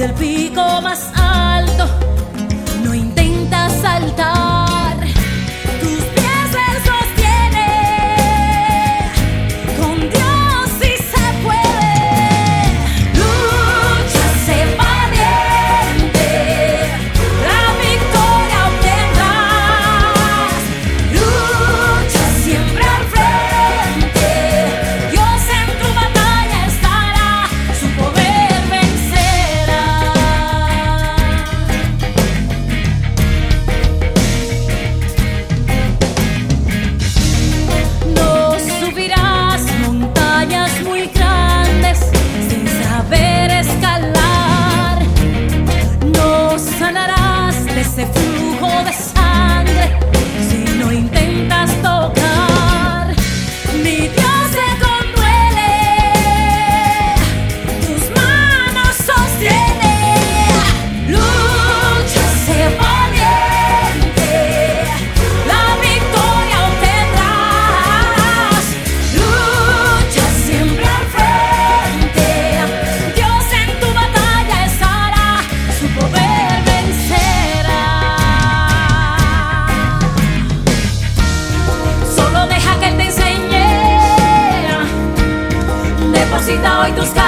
del pico más alto. Ese 30, 800.